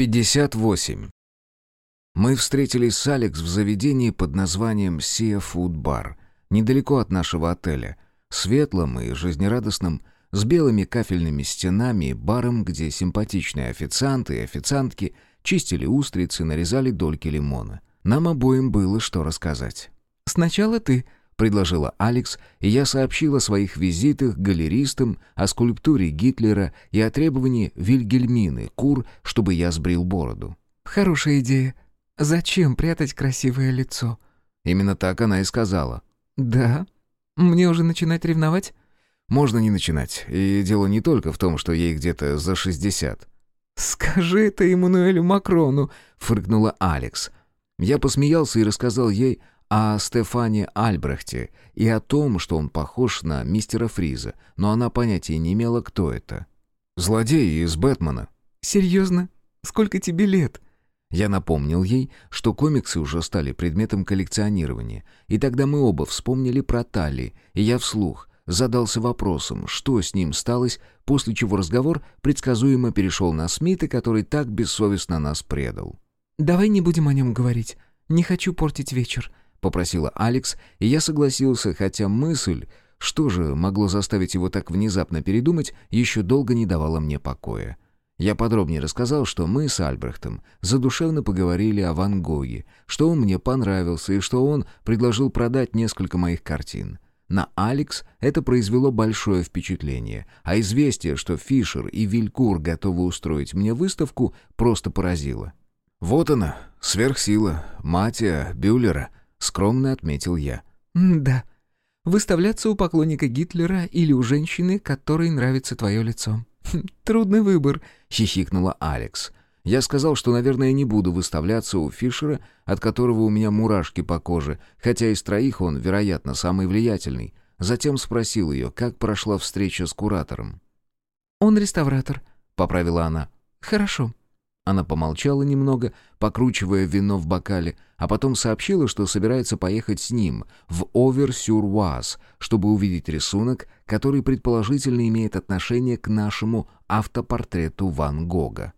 58. Мы встретились с Алекс в заведении под названием Sea Food Bar, недалеко от нашего отеля, светлым и жизнерадостным, с белыми кафельными стенами и баром, где симпатичные официанты и официантки чистили устрицы, нарезали дольки лимона. Нам обоим было что рассказать. «Сначала ты», предложила Алекс, и я сообщила о своих визитах галеристам, о скульптуре Гитлера и о требовании Вильгельмины, Кур, чтобы я сбрил бороду. «Хорошая идея. Зачем прятать красивое лицо?» Именно так она и сказала. «Да? Мне уже начинать ревновать?» «Можно не начинать. И дело не только в том, что ей где-то за шестьдесят». «Скажи это Эммануэлю Макрону», — фыркнула Алекс. Я посмеялся и рассказал ей о Стефане Альбрехте и о том, что он похож на мистера Фриза, но она понятия не имела, кто это. «Злодей из Бэтмена». «Серьезно? Сколько тебе лет?» Я напомнил ей, что комиксы уже стали предметом коллекционирования, и тогда мы оба вспомнили про Тали, и я вслух задался вопросом, что с ним сталось, после чего разговор предсказуемо перешел на Смита, который так бессовестно нас предал. «Давай не будем о нем говорить. Не хочу портить вечер. — попросила Алекс, и я согласился, хотя мысль, что же могло заставить его так внезапно передумать, еще долго не давала мне покоя. Я подробнее рассказал, что мы с Альбрехтом задушевно поговорили о Ван Гоге, что он мне понравился и что он предложил продать несколько моих картин. На Алекс это произвело большое впечатление, а известие, что Фишер и Вилькур готовы устроить мне выставку, просто поразило. «Вот она, сверхсила, Матия Бюллера», скромно отметил я. «Да. Выставляться у поклонника Гитлера или у женщины, которой нравится твое лицо. Хм, трудный выбор», — хихикнула Алекс. Я сказал, что, наверное, не буду выставляться у Фишера, от которого у меня мурашки по коже, хотя из троих он, вероятно, самый влиятельный. Затем спросил ее, как прошла встреча с куратором. «Он реставратор», — поправила она. «Хорошо. Она помолчала немного, покручивая вино в бокале, а потом сообщила, что собирается поехать с ним в Овер-Сюр-Уаз, чтобы увидеть рисунок, который предположительно имеет отношение к нашему автопортрету Ван Гога.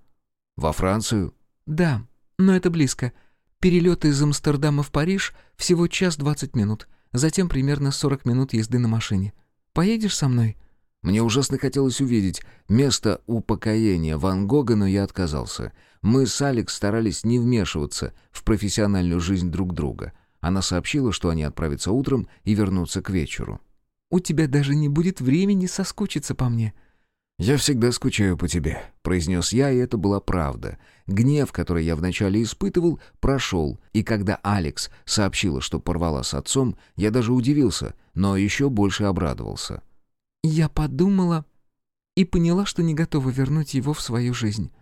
«Во Францию?» «Да, но это близко. Перелет из Амстердама в Париж всего час двадцать минут, затем примерно сорок минут езды на машине. Поедешь со мной?» Мне ужасно хотелось увидеть место упокоения Ван Гога, но я отказался. Мы с Алекс старались не вмешиваться в профессиональную жизнь друг друга. Она сообщила, что они отправятся утром и вернутся к вечеру. «У тебя даже не будет времени соскучиться по мне». «Я всегда скучаю по тебе», — произнес я, и это была правда. Гнев, который я вначале испытывал, прошел, и когда Алекс сообщила, что порвала с отцом, я даже удивился, но еще больше обрадовался. Я подумала и поняла, что не готова вернуть его в свою жизнь.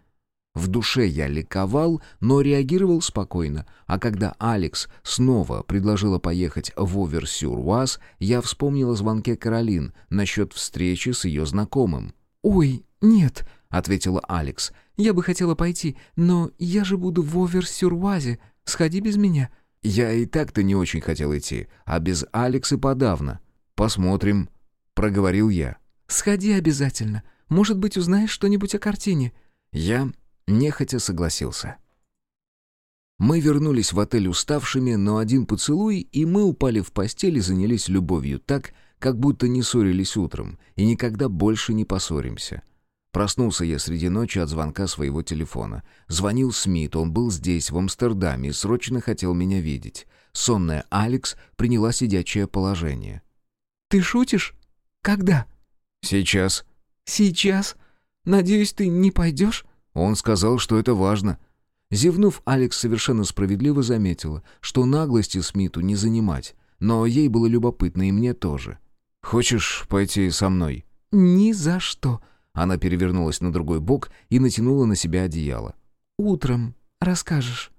В душе я ликовал, но реагировал спокойно, а когда Алекс снова предложила поехать в Оверсюр-Уаз, я вспомнил о звонке Каролин насчет встречи с ее знакомым. «Ой, нет», — ответила Алекс, — «я бы хотела пойти, но я же буду в Оверсюр-Уазе, сходи без меня». «Я и так-то не очень хотел идти, а без Алекс и подавно. Посмотрим», проговорил я. «Сходи обязательно. Может быть, узнаешь что-нибудь о картине». Я нехотя согласился. Мы вернулись в отель уставшими, но один поцелуй, и мы упали в постель и занялись любовью так, как будто не ссорились утром, и никогда больше не поссоримся. Проснулся я среди ночи от звонка своего телефона. Звонил Смит, он был здесь, в Амстердаме, и срочно хотел меня видеть. Сонная Алекс приняла сидячее положение. «Ты шутишь?» «Когда?» «Сейчас». «Сейчас? Надеюсь, ты не пойдешь?» Он сказал, что это важно. Зевнув, Алекс совершенно справедливо заметила, что наглости Смиту не занимать, но ей было любопытно и мне тоже. «Хочешь пойти со мной?» «Ни за что». Она перевернулась на другой бок и натянула на себя одеяло. «Утром расскажешь».